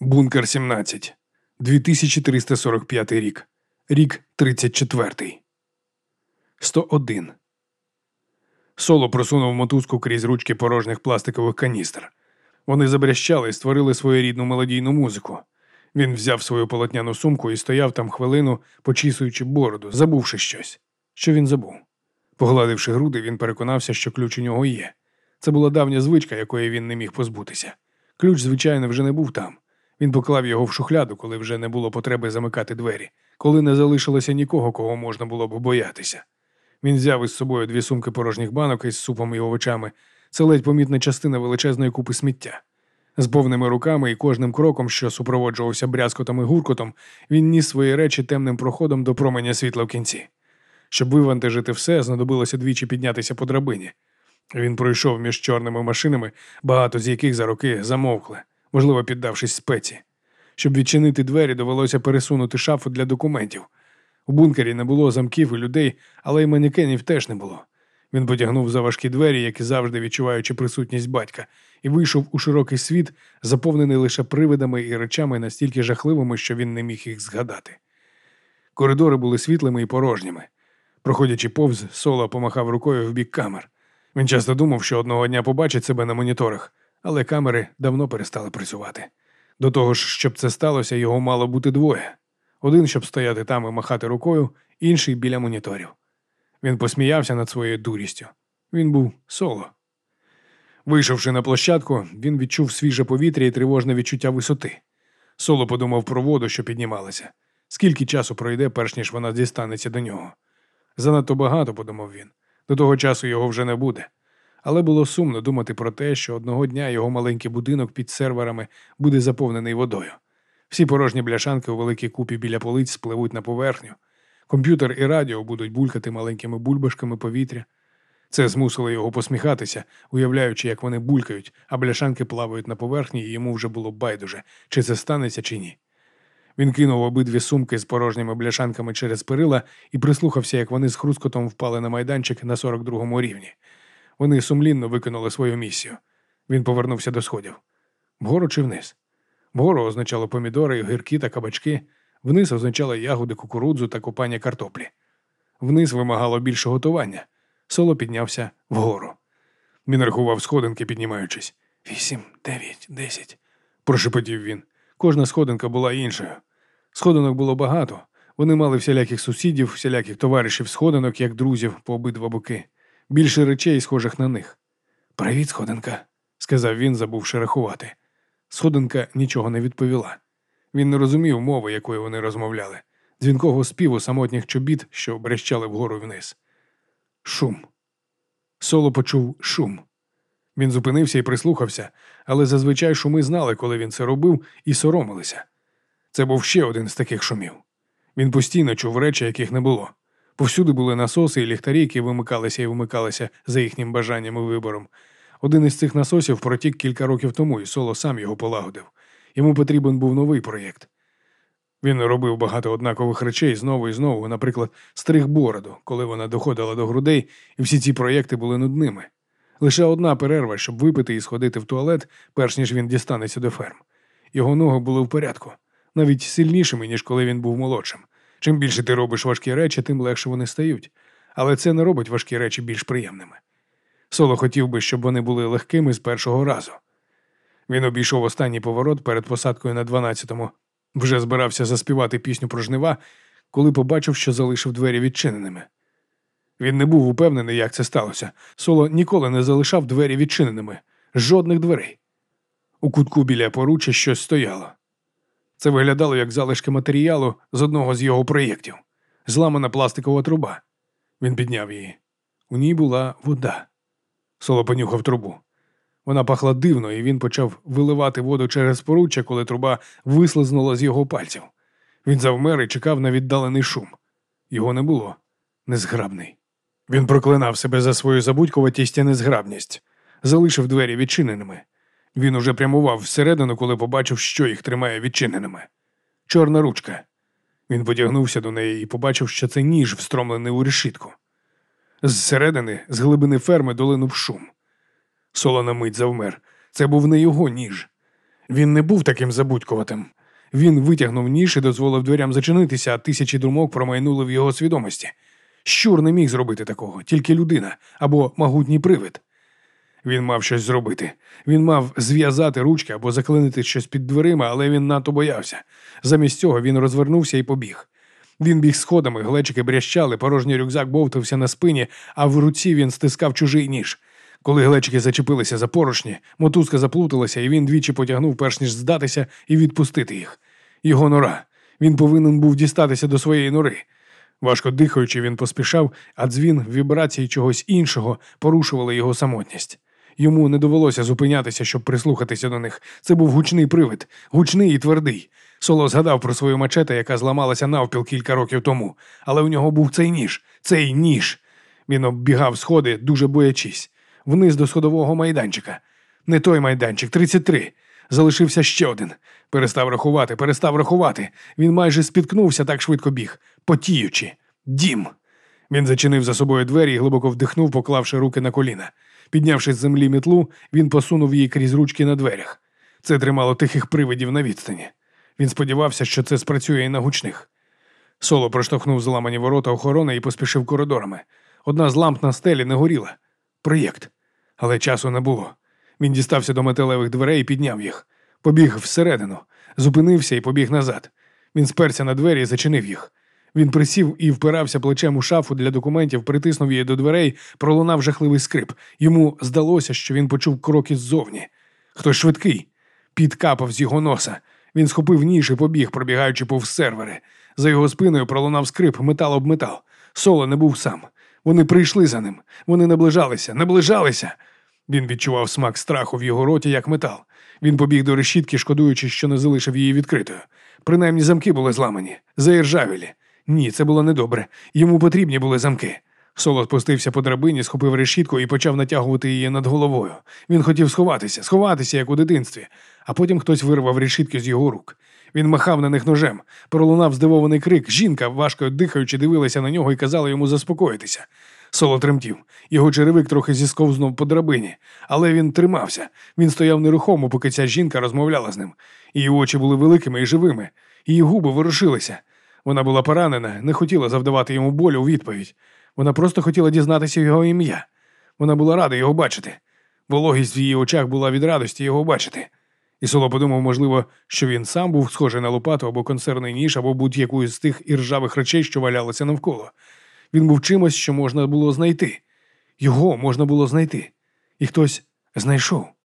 Бункер 17. 2345 рік. Рік 34. 101. Соло просунув мотузку крізь ручки порожніх пластикових каністр. Вони забрящали і створили своєрідну мелодійну музику. Він взяв свою полотняну сумку і стояв там хвилину, почісуючи бороду, забувши щось. Що він забув? Погладивши груди, він переконався, що ключ у нього є. Це була давня звичка, якої він не міг позбутися. Ключ, звичайно, вже не був там. Він поклав його в шухляду, коли вже не було потреби замикати двері, коли не залишилося нікого, кого можна було б боятися. Він взяв із собою дві сумки порожніх банок із супом і овочами. Це ледь помітна частина величезної купи сміття. З повними руками і кожним кроком, що супроводжувався брязкотом і гуркотом, він ніс свої речі темним проходом до променя світла в кінці. Щоб вивантажити все, знадобилося двічі піднятися по драбині. Він пройшов між чорними машинами, багато з яких за роки замовкли, можливо, піддавшись спеці. Щоб відчинити двері, довелося пересунути шафу для документів. У бункері не було замків і людей, але й манекенів теж не було. Він потягнув за важкі двері, як і завжди відчуваючи присутність батька, і вийшов у широкий світ, заповнений лише привидами і речами настільки жахливими, що він не міг їх згадати. Коридори були світлими і порожніми. Проходячи повз, соло помахав рукою в бік камер. Він часто думав, що одного дня побачить себе на моніторах, але камери давно перестали працювати. До того ж, щоб це сталося, його мало бути двоє: один, щоб стояти там і махати рукою, інший біля моніторів. Він посміявся над своєю дурістю. Він був соло. Вийшовши на площадку, він відчув свіже повітря і тривожне відчуття висоти. Соло подумав про воду, що піднімалася. Скільки часу пройде, перш ніж вона дістанеться до нього? Занадто багато, подумав він. До того часу його вже не буде. Але було сумно думати про те, що одного дня його маленький будинок під серверами буде заповнений водою. Всі порожні бляшанки у великій купі біля полиць спливуть на поверхню. Комп'ютер і радіо будуть булькати маленькими бульбашками повітря. Це змусило його посміхатися, уявляючи, як вони булькають, а бляшанки плавають на поверхні, і йому вже було байдуже, чи це станеться, чи ні. Він кинув обидві сумки з порожніми бляшанками через перила і прислухався, як вони з хрускотом впали на майданчик на 42-му рівні. Вони сумлінно виконали свою місію. Він повернувся до сходів. Вгору чи вниз? Вгору означало помідори, гірки та кабачки, вниз означало ягоди, кукурудзу та купання картоплі. Вниз вимагало більше готування. Соло піднявся вгору. Він рахував сходинки, піднімаючись. Вісім, дев'ять, десять. прошепотів він. Кожна сходинка була іншою. Сходинок було багато. Вони мали всіляких сусідів, всіляких товаришів сходинок, як друзів по обидва боки, більше речей, схожих на них. Привіт, сходинка, сказав він, забувши рахувати. Сходинка нічого не відповіла. Він не розумів мови, якою вони розмовляли, дзвінкого співу самотніх чобіт, що брещали вгору вниз. Шум. Соло почув шум. Він зупинився і прислухався, але зазвичай шуми знали, коли він це робив, і соромилися. Це був ще один з таких шумів. Він постійно чув речі, яких не було. Повсюди були насоси і ліхтарі, які вимикалися і вимикалися за їхнім бажанням і вибором. Один із цих насосів протік кілька років тому, і соло сам його полагодив. Йому потрібен був новий проєкт. Він робив багато однакових речей знову і знову, наприклад, стриг бороду, коли вона доходила до грудей, і всі ці проєкти були нудними. Лише одна перерва, щоб випити і сходити в туалет, перш ніж він дістанеться до ферм. Його ноги були в порядку, навіть сильнішими, ніж коли він був молодшим. Чим більше ти робиш важкі речі, тим легше вони стають. Але це не робить важкі речі більш приємними. Соло хотів би, щоб вони були легкими з першого разу. Він обійшов останній поворот перед посадкою на 12-му, вже збирався заспівати пісню про жнива, коли побачив, що залишив двері відчиненими. Він не був упевнений, як це сталося. Соло ніколи не залишав двері відчиненими, жодних дверей. У кутку біля поруччя щось стояло. Це виглядало як залишки матеріалу з одного з його проєктів, зламана пластикова труба. Він підняв її. У ній була вода. Соло понюхав трубу. Вона пахла дивно, і він почав виливати воду через поруччя, коли труба вислизнула з його пальців. Він завмер і чекав на віддалений шум. Його не було. Незграбний. Він проклинав себе за свою забудькуватість і незграбність, залишив двері відчиненими. Він уже прямував всередину, коли побачив, що їх тримає відчиненими. Чорна ручка. Він потягнувся до неї і побачив, що це ніж встромлений у решітку. Зсередини, з глибини ферми, долинув шум. Соло на мить завмер. Це був не його ніж. Він не був таким забудькуватим. Він витягнув ніж і дозволив дверям зачинитися, а тисячі думок промайнули в його свідомості. Щур не міг зробити такого, тільки людина або могутній привид. Він мав щось зробити. Він мав зв'язати ручки або заклинити щось під дверима, але він надто боявся. Замість цього він розвернувся і побіг. Він біг сходами, глечики брящали, порожній рюкзак бовтався на спині, а в руці він стискав чужий ніж. Коли глечики зачепилися за поручні, мотузка заплуталася, і він двічі потягнув, перш ніж здатися і відпустити їх. Його нора. Він повинен був дістатися до своєї нори. Важко дихаючи, він поспішав, а дзвін вібрації чогось іншого порушували його самотність. Йому не довелося зупинятися, щоб прислухатися до них. Це був гучний привид, гучний і твердий. Соло згадав про свою мачете, яка зламалася навпіл кілька років тому, але у нього був цей ніж, цей ніж. Він оббігав сходи, дуже боячись, вниз до сходового майданчика. Не той майданчик, 33. Залишився ще один. Перестав рахувати, перестав рахувати. Він майже спіткнувся, так швидко біг, потіючи. Дім. Він зачинив за собою двері і глибоко вдихнув, поклавши руки на коліна. Піднявши з землі мітлу, він посунув її крізь ручки на дверях. Це тримало тихих привидів на відстані. Він сподівався, що це спрацює і на гучних. Соло проштовхнув зламані ворота охорони і поспішив коридорами. Одна з ламп на стелі не горіла. Проєкт. Але часу не було. Він дістався до металевих дверей і підняв їх. Побіг всередину, зупинився і побіг назад. Він сперся на двері і зачинив їх. Він присів і впирався плечем у шафу для документів, притиснув її до дверей, пролунав жахливий скрип. Йому здалося, що він почув кроки ззовні. Хтось швидкий. Під капав з його носа. Він схопив ніж і побіг, пробігаючи повз сервери. За його спиною пролунав скрип, метал об метал. Соло не був сам. Вони прийшли за ним. Вони наближалися, наближалися. Він відчував смак страху в його роті, як метал. Він побіг до решітки, шкодуючи, що не залишив її відкритою. Принаймні замки були зламані, заіржавілі. Ні, це було недобре. Йому потрібні були замки. Соло спустився по драбині, схопив решітку і почав натягувати її над головою. Він хотів сховатися, сховатися, як у дитинстві, а потім хтось вирвав решітки з його рук. Він махав на них ножем, пролунав здивований крик. Жінка, важко дихаючи, дивилася на нього і казала йому заспокоїтися. Соло тремтів. Його черевик трохи зісковзнув по драбині, але він тримався. Він стояв нерухомо, поки ця жінка розмовляла з ним. Її очі були великими і живими, її губи ворушилися. Вона була поранена, не хотіла завдавати йому болю у відповідь. Вона просто хотіла дізнатися його ім'я. Вона була рада його бачити. Вологість в її очах була від радості його бачити. І Соло подумав, можливо, що він сам був схожий на лопату або консервний ніж, або будь-яку з тих іржавих речей, що валялися навколо. Він був чимось, що можна було знайти. Його можна було знайти. І хтось знайшов.